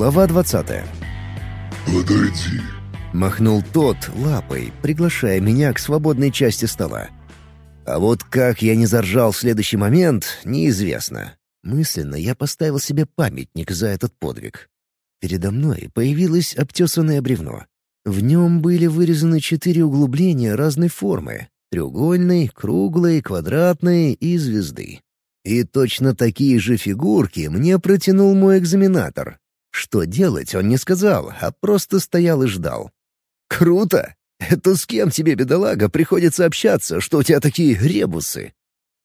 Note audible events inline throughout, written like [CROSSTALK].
Глава 20. «Подойди», — махнул тот лапой, приглашая меня к свободной части стола. А вот как я не заржал в следующий момент, неизвестно. Мысленно я поставил себе памятник за этот подвиг. Передо мной появилось обтесанное бревно. В нем были вырезаны четыре углубления разной формы — треугольной, круглой, квадратной и звезды. И точно такие же фигурки мне протянул мой экзаменатор. Что делать, он не сказал, а просто стоял и ждал. «Круто! Это с кем тебе, бедолага, приходится общаться, что у тебя такие ребусы?»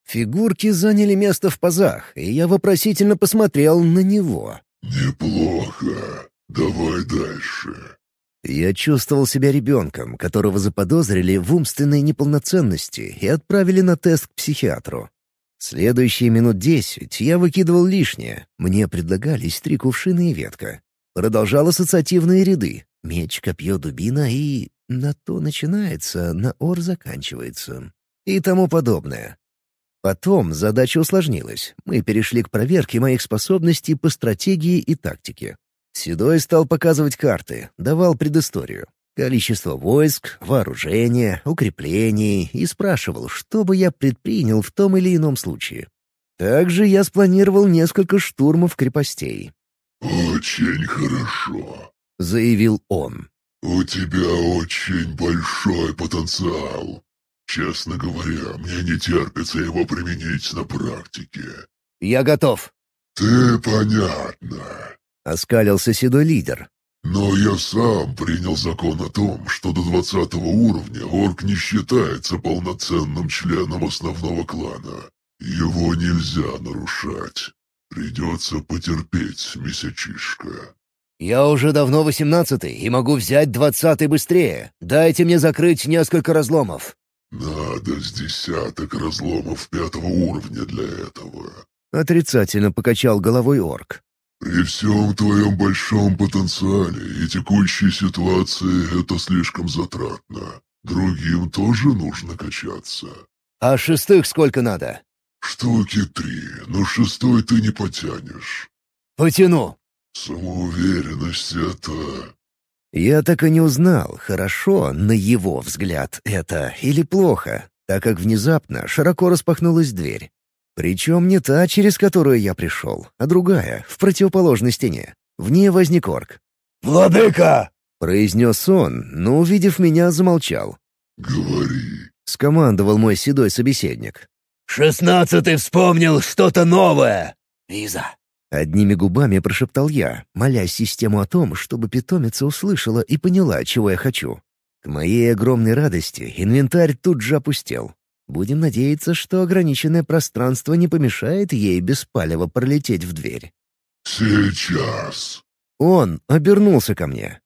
Фигурки заняли место в пазах, и я вопросительно посмотрел на него. «Неплохо. Давай дальше». Я чувствовал себя ребенком, которого заподозрили в умственной неполноценности и отправили на тест к психиатру. Следующие минут десять я выкидывал лишнее. Мне предлагались три кувшина и ветка. Продолжал ассоциативные ряды. Меч, копье, дубина и... На то начинается, на ор заканчивается. И тому подобное. Потом задача усложнилась. Мы перешли к проверке моих способностей по стратегии и тактике. Седой стал показывать карты, давал предысторию. Количество войск, вооружения, укреплений и спрашивал, что бы я предпринял в том или ином случае. Также я спланировал несколько штурмов крепостей. «Очень хорошо», — заявил он. «У тебя очень большой потенциал. Честно говоря, мне не терпится его применить на практике». «Я готов». «Ты понятно», — оскалился седой лидер. «Но я сам принял закон о том, что до двадцатого уровня орк не считается полноценным членом основного клана. Его нельзя нарушать. Придется потерпеть, месячишка». «Я уже давно восемнадцатый и могу взять двадцатый быстрее. Дайте мне закрыть несколько разломов». «Надо с десяток разломов пятого уровня для этого». Отрицательно покачал головой орк. «При всем твоем большом потенциале и текущей ситуации это слишком затратно. Другим тоже нужно качаться». «А шестых сколько надо?» «Штуки три, но шестой ты не потянешь». «Потяну». «Самоуверенность — это...» Я так и не узнал, хорошо, на его взгляд, это или плохо, так как внезапно широко распахнулась дверь. Причем не та, через которую я пришел, а другая, в противоположной стене. В ней возник орк. «Владыка!» — произнес он, но, увидев меня, замолчал. «Говори». — скомандовал мой седой собеседник. «Шестнадцатый вспомнил что-то новое! Виза, Одними губами прошептал я, молясь систему о том, чтобы питомица услышала и поняла, чего я хочу. К моей огромной радости инвентарь тут же опустел. Будем надеяться, что ограниченное пространство не помешает ей беспалево пролететь в дверь. «Сейчас. Он обернулся ко мне.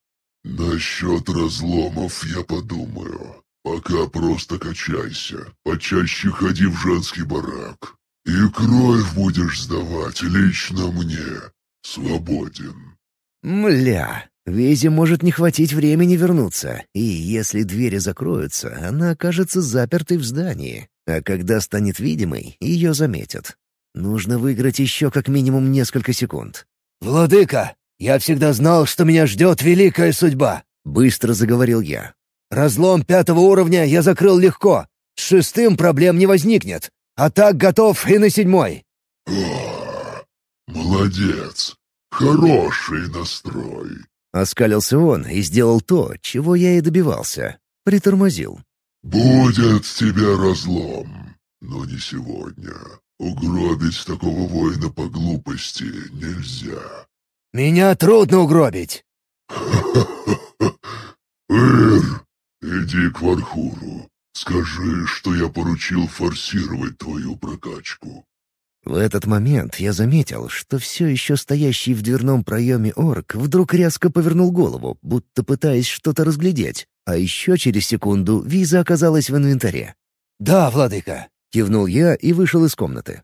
Насчет разломов я подумаю. Пока просто качайся. Почаще ходи в женский барак. И кровь будешь сдавать лично мне. Свободен». Мля, Везе может не хватить времени вернуться, и если двери закроются, она окажется запертой в здании, а когда станет видимой, ее заметят. Нужно выиграть еще как минимум несколько секунд. «Владыка, я всегда знал, что меня ждет великая судьба», — быстро заговорил я. «Разлом пятого уровня я закрыл легко. С шестым проблем не возникнет. А так готов и на седьмой». «О, молодец. Хороший настрой». Оскалился он и сделал то, чего я и добивался. Притормозил. «Будет тебе разлом, но не сегодня. Угробить такого воина по глупости нельзя». «Меня трудно угробить». [LAUGHS] «Эр, иди к Вархуру. Скажи, что я поручил форсировать твою прокачку». В этот момент я заметил, что все еще стоящий в дверном проеме орк вдруг резко повернул голову, будто пытаясь что-то разглядеть, а еще через секунду виза оказалась в инвентаре. «Да, владыка», — кивнул я и вышел из комнаты.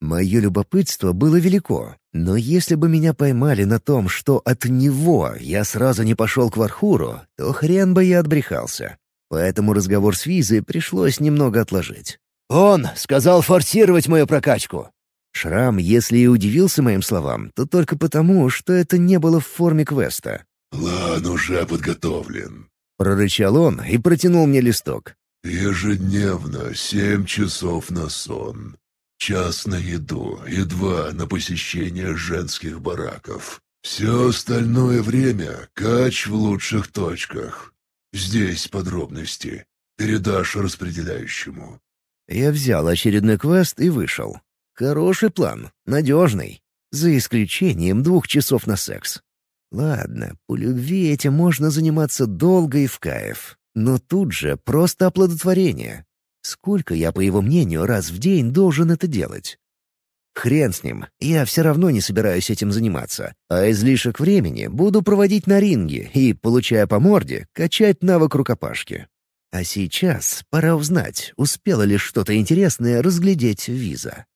Мое любопытство было велико, но если бы меня поймали на том, что от него я сразу не пошел к Вархуру, то хрен бы я отбрехался. Поэтому разговор с Визой пришлось немного отложить. «Он сказал форсировать мою прокачку». Шрам, если и удивился моим словам, то только потому, что это не было в форме квеста. «План уже подготовлен», — прорычал он и протянул мне листок. «Ежедневно семь часов на сон, час на еду и два на посещение женских бараков. Все остальное время кач в лучших точках. Здесь подробности. Передашь распределяющему». Я взял очередной квест и вышел. Хороший план, надежный. За исключением двух часов на секс. Ладно, по любви этим можно заниматься долго и в кайф. Но тут же просто оплодотворение. Сколько я, по его мнению, раз в день должен это делать? Хрен с ним, я все равно не собираюсь этим заниматься, а излишек времени буду проводить на ринге и, получая по морде, качать навык рукопашки. А сейчас пора узнать, успела ли что-то интересное разглядеть виза.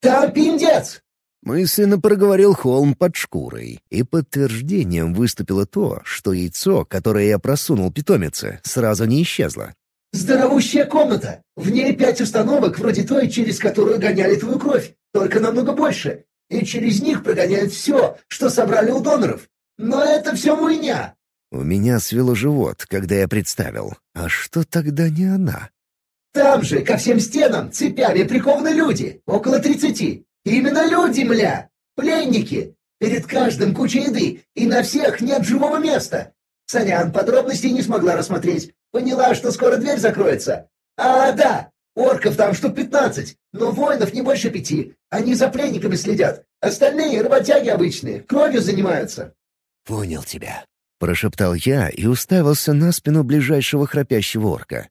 «Там пиндец!» Мысленно проговорил холм под шкурой, и подтверждением выступило то, что яйцо, которое я просунул питомице, сразу не исчезло. «Здоровущая комната! В ней пять установок, вроде той, через которую гоняли твою кровь, только намного больше. И через них прогоняют все, что собрали у доноров. Но это все муйня!» У меня свело живот, когда я представил. А что тогда не она? «Там же, ко всем стенам, цепями прикованы люди, около тридцати. Именно люди, мля! Пленники! Перед каждым куча еды, и на всех нет живого места. Санян подробностей не смогла рассмотреть. Поняла, что скоро дверь закроется. А, да, орков там штук пятнадцать, но воинов не больше пяти. Они за пленниками следят. Остальные работяги обычные, кровью занимаются. «Понял тебя», — прошептал я и уставился на спину ближайшего храпящего орка.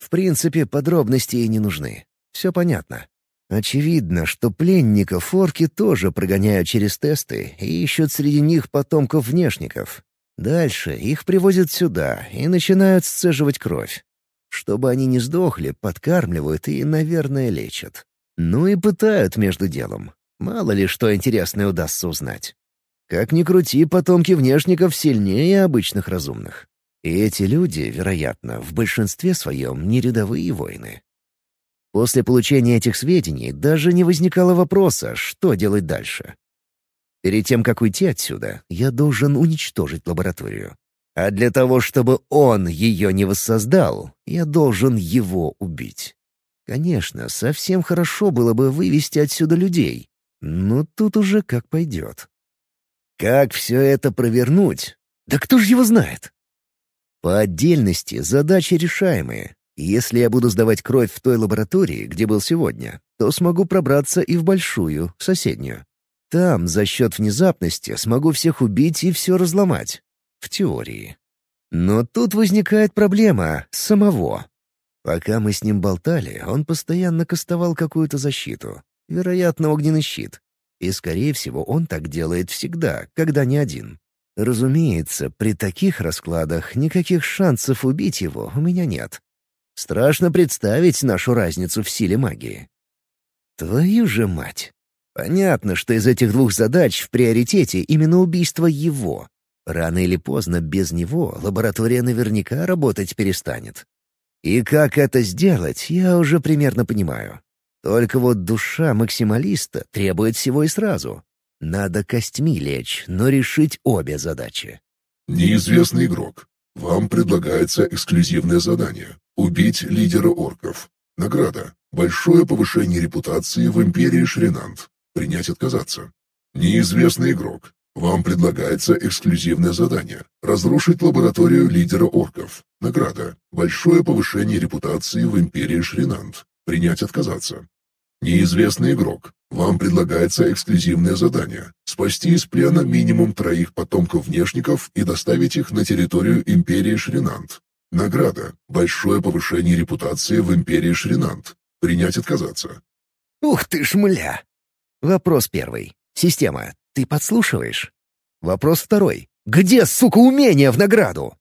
В принципе, подробности и не нужны. Все понятно. Очевидно, что пленников орки тоже прогоняют через тесты и ищут среди них потомков внешников. Дальше их привозят сюда и начинают сцеживать кровь. Чтобы они не сдохли, подкармливают и, наверное, лечат. Ну и пытают между делом. Мало ли что интересное удастся узнать. Как ни крути, потомки внешников сильнее обычных разумных. И эти люди, вероятно, в большинстве своем не рядовые воины. После получения этих сведений даже не возникало вопроса, что делать дальше. Перед тем, как уйти отсюда, я должен уничтожить лабораторию. А для того, чтобы он ее не воссоздал, я должен его убить. Конечно, совсем хорошо было бы вывести отсюда людей, но тут уже как пойдет. Как все это провернуть? Да кто же его знает? По отдельности задачи решаемые, если я буду сдавать кровь в той лаборатории, где был сегодня, то смогу пробраться и в большую, соседнюю. Там, за счет внезапности, смогу всех убить и все разломать. В теории. Но тут возникает проблема самого. Пока мы с ним болтали, он постоянно кастовал какую-то защиту. Вероятно, огненный щит. И, скорее всего, он так делает всегда, когда не один. Разумеется, при таких раскладах никаких шансов убить его у меня нет. Страшно представить нашу разницу в силе магии. Твою же мать! Понятно, что из этих двух задач в приоритете именно убийство его. Рано или поздно без него лаборатория наверняка работать перестанет. И как это сделать, я уже примерно понимаю. Только вот душа максималиста требует всего и сразу. Надо костьми лечь, но решить обе задачи. Неизвестный игрок. Вам предлагается эксклюзивное задание — убить лидера орков. Награда — большое повышение репутации в Империи Шринант. Принять отказаться. Неизвестный игрок. Вам предлагается эксклюзивное задание — разрушить лабораторию лидера орков. Награда — большое повышение репутации в Империи Шринант. Принять отказаться. Неизвестный игрок. Вам предлагается эксклюзивное задание — спасти из плена минимум троих потомков внешников и доставить их на территорию Империи Шринант. Награда — большое повышение репутации в Империи Шринант. Принять отказаться. Ух ты ж, мля! Вопрос первый. Система, ты подслушиваешь? Вопрос второй. Где, сука, умение в награду?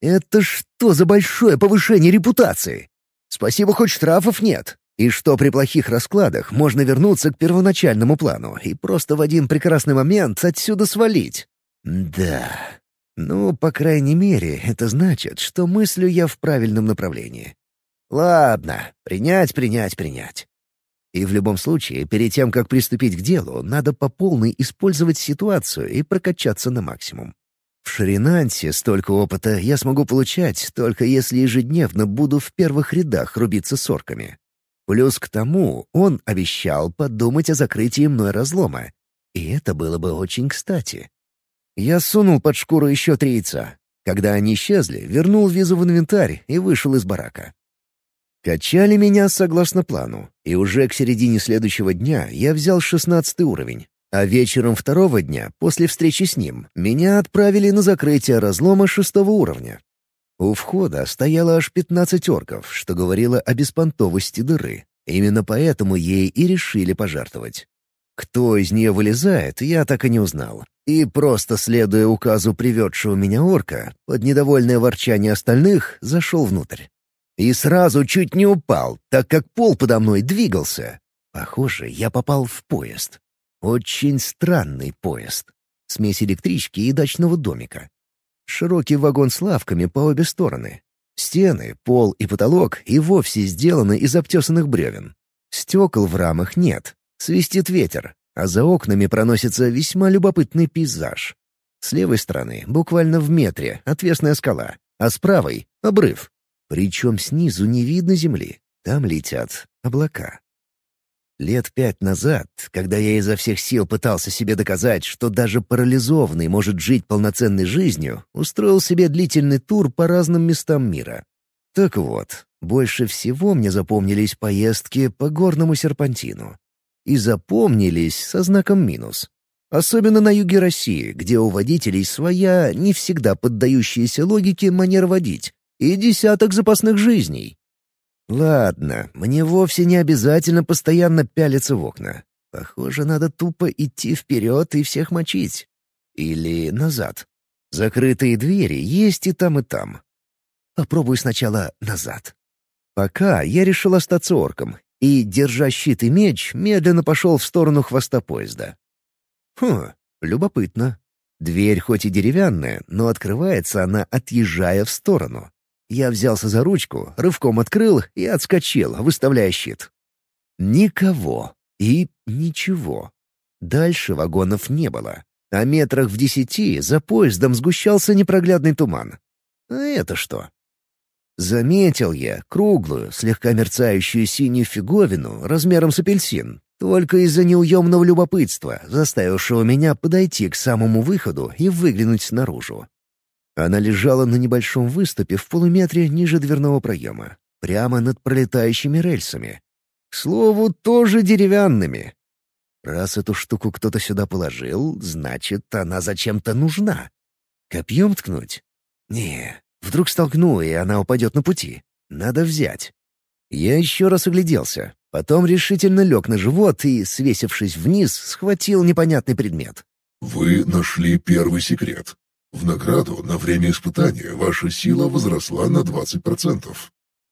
Это что за большое повышение репутации? Спасибо, хоть штрафов нет. И что при плохих раскладах можно вернуться к первоначальному плану и просто в один прекрасный момент отсюда свалить. Да. Ну, по крайней мере, это значит, что мыслю я в правильном направлении. Ладно, принять, принять, принять. И в любом случае, перед тем, как приступить к делу, надо по полной использовать ситуацию и прокачаться на максимум. В Шринансе столько опыта я смогу получать, только если ежедневно буду в первых рядах рубиться с орками. Плюс к тому он обещал подумать о закрытии мной разлома. И это было бы очень кстати. Я сунул под шкуру еще три яйца. Когда они исчезли, вернул визу в инвентарь и вышел из барака. Качали меня согласно плану, и уже к середине следующего дня я взял шестнадцатый уровень. А вечером второго дня, после встречи с ним, меня отправили на закрытие разлома шестого уровня. У входа стояло аж пятнадцать орков, что говорило о беспонтовости дыры. Именно поэтому ей и решили пожертвовать. Кто из нее вылезает, я так и не узнал. И просто следуя указу приведшего меня орка, под недовольное ворчание остальных, зашел внутрь. И сразу чуть не упал, так как пол подо мной двигался. Похоже, я попал в поезд. Очень странный поезд. Смесь электрички и дачного домика. Широкий вагон с лавками по обе стороны. Стены, пол и потолок и вовсе сделаны из обтесанных бревен. Стекол в рамах нет, Свистит ветер, а за окнами проносится весьма любопытный пейзаж. С левой стороны, буквально в метре, отвесная скала, а с правой — обрыв. Причем снизу не видно земли, там летят облака. Лет пять назад, когда я изо всех сил пытался себе доказать, что даже парализованный может жить полноценной жизнью, устроил себе длительный тур по разным местам мира. Так вот, больше всего мне запомнились поездки по горному серпантину и запомнились со знаком минус. Особенно на юге России, где у водителей своя, не всегда поддающаяся логике манера водить, и десяток запасных жизней. Ладно, мне вовсе не обязательно постоянно пялиться в окна. Похоже, надо тупо идти вперед и всех мочить. Или назад. Закрытые двери есть и там, и там. Попробую сначала назад. Пока я решил остаться орком и, держа щит и меч, медленно пошел в сторону хвоста поезда. Хм, любопытно. Дверь хоть и деревянная, но открывается она, отъезжая в сторону. Я взялся за ручку, рывком открыл и отскочил, выставляя щит. Никого и ничего. Дальше вагонов не было. А метрах в десяти за поездом сгущался непроглядный туман. А это что? Заметил я круглую, слегка мерцающую синюю фиговину размером с апельсин, только из-за неуемного любопытства, заставившего меня подойти к самому выходу и выглянуть наружу. Она лежала на небольшом выступе в полуметре ниже дверного проема, прямо над пролетающими рельсами. К слову, тоже деревянными. Раз эту штуку кто-то сюда положил, значит, она зачем-то нужна. Копьем ткнуть? Не, Вдруг столкну, и она упадет на пути. Надо взять. Я еще раз огляделся, потом решительно лег на живот и, свесившись вниз, схватил непонятный предмет. «Вы нашли первый секрет. В награду на время испытания ваша сила возросла на 20%.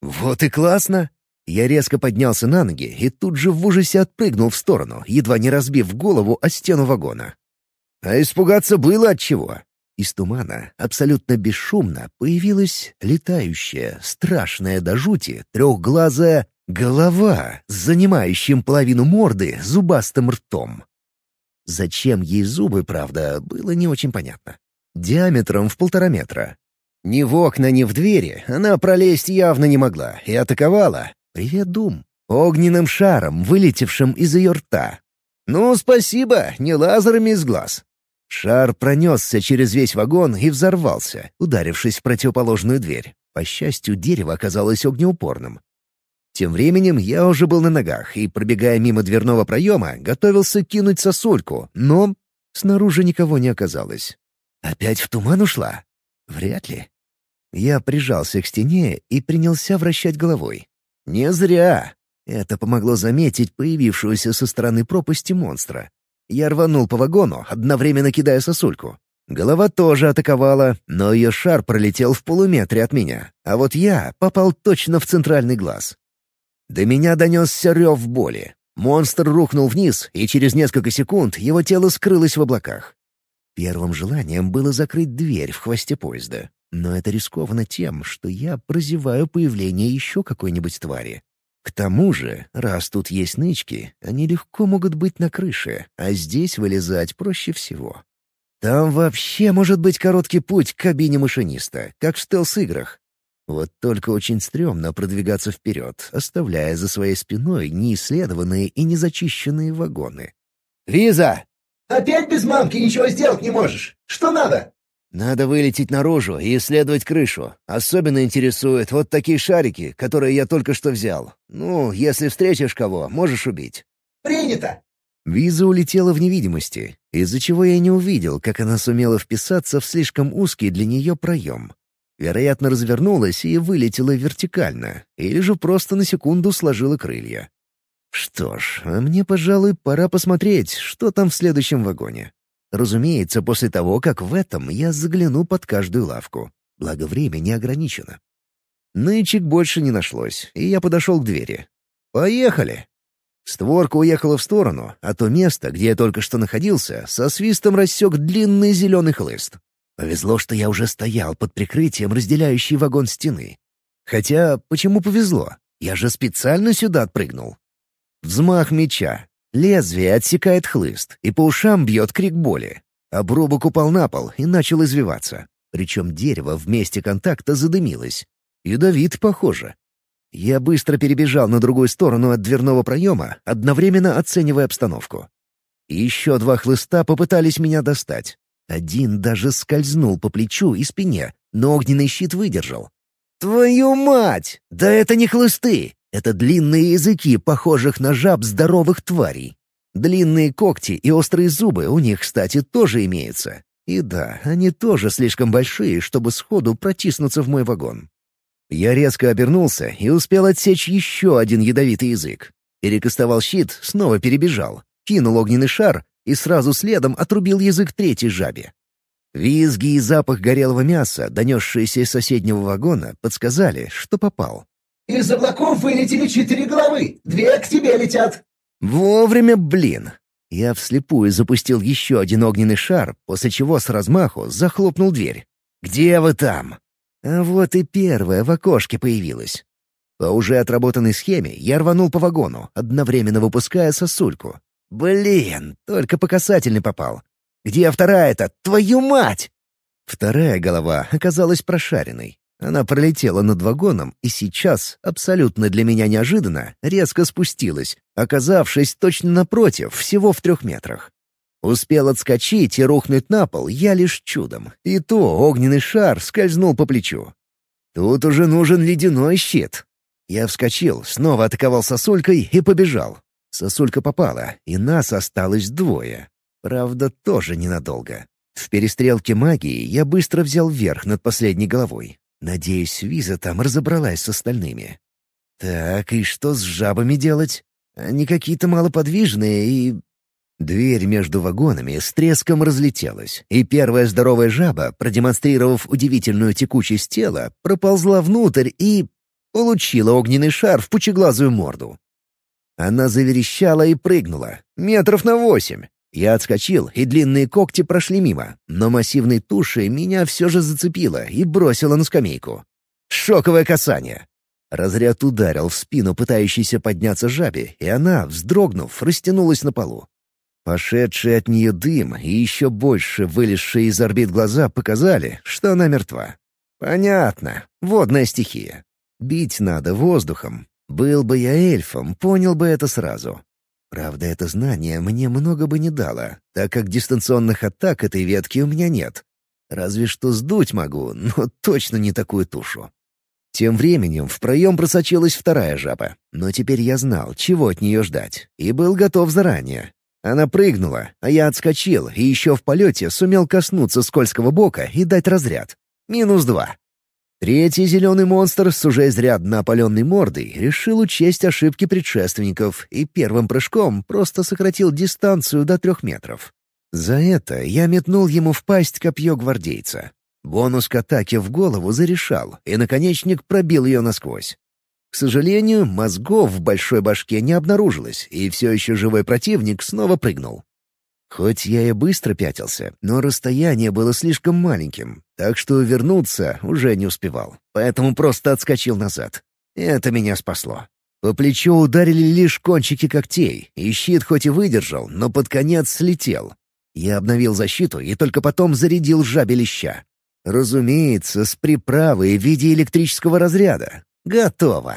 «Вот и классно!» Я резко поднялся на ноги и тут же в ужасе отпрыгнул в сторону, едва не разбив голову о стену вагона. А испугаться было от чего. Из тумана абсолютно бесшумно появилась летающая, страшная до жути, трехглазая голова с занимающим половину морды зубастым ртом. Зачем ей зубы, правда, было не очень понятно. Диаметром в полтора метра. Ни в окна, ни в двери она пролезть явно не могла и атаковала. «Привет, Дум!» Огненным шаром, вылетевшим из ее рта. «Ну, спасибо, не лазерами из глаз. Шар пронесся через весь вагон и взорвался, ударившись в противоположную дверь. По счастью, дерево оказалось огнеупорным. Тем временем я уже был на ногах и, пробегая мимо дверного проема, готовился кинуть сосульку, но снаружи никого не оказалось. Опять в туман ушла? Вряд ли. Я прижался к стене и принялся вращать головой. Не зря. Это помогло заметить появившегося со стороны пропасти монстра. Я рванул по вагону, одновременно кидая сосульку. Голова тоже атаковала, но ее шар пролетел в полуметре от меня, а вот я попал точно в центральный глаз. До меня донесся рев боли. Монстр рухнул вниз, и через несколько секунд его тело скрылось в облаках. Первым желанием было закрыть дверь в хвосте поезда. Но это рискованно тем, что я прозеваю появление еще какой-нибудь твари. К тому же, раз тут есть нычки, они легко могут быть на крыше, а здесь вылезать проще всего. Там вообще может быть короткий путь к кабине машиниста, как в стелс-играх. Вот только очень стрёмно продвигаться вперед, оставляя за своей спиной неисследованные и незачищенные вагоны. «Виза!» «Опять без мамки ничего сделать не можешь? Что надо?» Надо вылететь наружу и исследовать крышу. Особенно интересуют вот такие шарики, которые я только что взял. Ну, если встретишь кого, можешь убить». «Принято!» Виза улетела в невидимости, из-за чего я не увидел, как она сумела вписаться в слишком узкий для нее проем. Вероятно, развернулась и вылетела вертикально, или же просто на секунду сложила крылья. Что ж, а мне, пожалуй, пора посмотреть, что там в следующем вагоне. Разумеется, после того, как в этом я загляну под каждую лавку. Благо, время не ограничено. Нычек больше не нашлось, и я подошел к двери. «Поехали!» Створка уехала в сторону, а то место, где я только что находился, со свистом рассек длинный зеленый хлыст. Повезло, что я уже стоял под прикрытием разделяющей вагон стены. Хотя, почему повезло? Я же специально сюда отпрыгнул. Взмах меча, Лезвие отсекает хлыст, и по ушам бьет крик боли. Обрубок упал на пол и начал извиваться. Причем дерево в месте контакта задымилось. Ядовит, похоже. Я быстро перебежал на другую сторону от дверного проема, одновременно оценивая обстановку. Еще два хлыста попытались меня достать. Один даже скользнул по плечу и спине, но огненный щит выдержал. «Твою мать! Да это не хлысты! Это длинные языки, похожих на жаб здоровых тварей. Длинные когти и острые зубы у них, кстати, тоже имеются. И да, они тоже слишком большие, чтобы сходу протиснуться в мой вагон. Я резко обернулся и успел отсечь еще один ядовитый язык. Перекастовал щит, снова перебежал, кинул огненный шар и сразу следом отрубил язык третьей жабе. Визги и запах горелого мяса, донесшиеся из соседнего вагона, подсказали, что попал. Из облаков вылетели четыре головы. Две к тебе летят. Вовремя, блин. Я вслепую запустил еще один огненный шар, после чего с размаху захлопнул дверь. «Где вы там?» А вот и первая в окошке появилась. По уже отработанной схеме я рванул по вагону, одновременно выпуская сосульку. «Блин, только по касательной попал. Где вторая-то? Твою мать!» Вторая голова оказалась прошаренной. Она пролетела над вагоном и сейчас, абсолютно для меня неожиданно, резко спустилась, оказавшись точно напротив, всего в трех метрах. Успел отскочить и рухнуть на пол я лишь чудом, и то огненный шар скользнул по плечу. Тут уже нужен ледяной щит. Я вскочил, снова атаковал сосулькой и побежал. Сосулька попала, и нас осталось двое. Правда, тоже ненадолго. В перестрелке магии я быстро взял верх над последней головой. Надеюсь, Виза там разобралась с остальными. Так, и что с жабами делать? Они какие-то малоподвижные и... Дверь между вагонами с треском разлетелась, и первая здоровая жаба, продемонстрировав удивительную текучесть тела, проползла внутрь и... получила огненный шар в пучеглазую морду. Она заверещала и прыгнула. Метров на восемь. Я отскочил, и длинные когти прошли мимо, но массивной тушей меня все же зацепило и бросило на скамейку. Шоковое касание. Разряд ударил в спину пытающейся подняться жабе, и она, вздрогнув, растянулась на полу. Пошедший от нее дым и еще больше вылезшие из орбит глаза показали, что она мертва. Понятно. Водная стихия. Бить надо воздухом. Был бы я эльфом, понял бы это сразу. Правда, это знание мне много бы не дало, так как дистанционных атак этой ветки у меня нет. Разве что сдуть могу, но точно не такую тушу. Тем временем в проем просочилась вторая жаба, но теперь я знал, чего от нее ждать, и был готов заранее. Она прыгнула, а я отскочил и еще в полете сумел коснуться скользкого бока и дать разряд. Минус два. Третий зеленый монстр с уже изрядно опаленной мордой решил учесть ошибки предшественников и первым прыжком просто сократил дистанцию до трех метров. За это я метнул ему в пасть копье гвардейца. Бонус к атаке в голову зарешал, и наконечник пробил ее насквозь. К сожалению, мозгов в большой башке не обнаружилось, и все еще живой противник снова прыгнул. Хоть я и быстро пятился, но расстояние было слишком маленьким, так что вернуться уже не успевал, поэтому просто отскочил назад. Это меня спасло. По плечу ударили лишь кончики когтей, и щит хоть и выдержал, но под конец слетел. Я обновил защиту и только потом зарядил жабелища. Разумеется, с приправой в виде электрического разряда. Готово.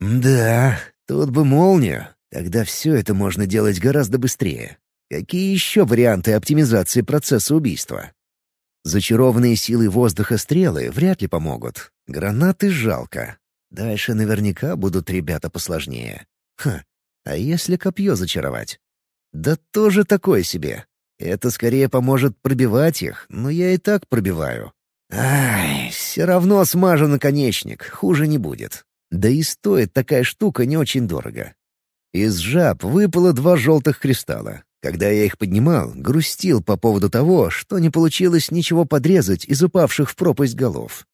Да, тут бы молнию. Тогда все это можно делать гораздо быстрее. Какие еще варианты оптимизации процесса убийства? Зачарованные силы воздуха стрелы вряд ли помогут. Гранаты жалко. Дальше наверняка будут ребята посложнее. Ха, а если копье зачаровать? Да тоже такое себе. Это скорее поможет пробивать их, но я и так пробиваю. Ай, все равно смажу наконечник, хуже не будет. Да и стоит такая штука не очень дорого. Из жаб выпало два желтых кристалла. Когда я их поднимал, грустил по поводу того, что не получилось ничего подрезать из упавших в пропасть голов.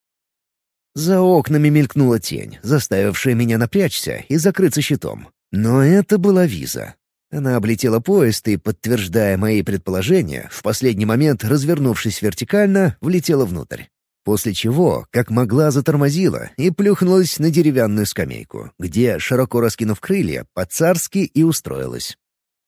За окнами мелькнула тень, заставившая меня напрячься и закрыться щитом. Но это была виза. Она облетела поезд и, подтверждая мои предположения, в последний момент, развернувшись вертикально, влетела внутрь. После чего, как могла, затормозила и плюхнулась на деревянную скамейку, где, широко раскинув крылья, по-царски и устроилась.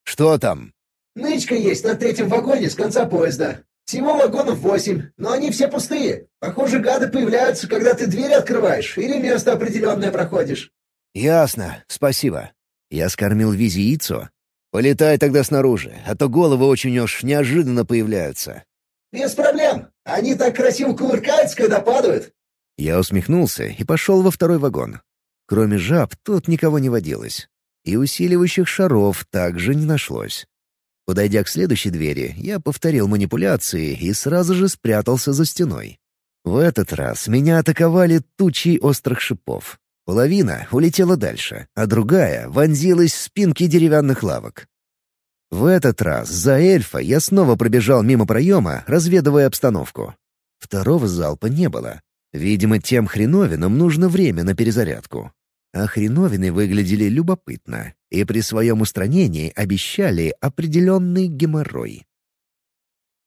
«Что там?» «Нычка есть на третьем вагоне с конца поезда. Всего вагонов восемь, но они все пустые. Похоже, гады появляются, когда ты двери открываешь или место определенное проходишь». «Ясно, спасибо». Я скормил Визе яйцо, Полетай тогда снаружи, а то головы очень уж неожиданно появляются». «Без проблем. Они так красиво кувыркаются, когда падают». Я усмехнулся и пошел во второй вагон. Кроме жаб тут никого не водилось. И усиливающих шаров также не нашлось. Подойдя к следующей двери, я повторил манипуляции и сразу же спрятался за стеной. В этот раз меня атаковали тучи острых шипов. Половина улетела дальше, а другая вонзилась в спинки деревянных лавок. В этот раз за эльфа я снова пробежал мимо проема, разведывая обстановку. Второго залпа не было. Видимо, тем хреновинам нужно время на перезарядку. А хреновины выглядели любопытно и при своем устранении обещали определенный геморрой.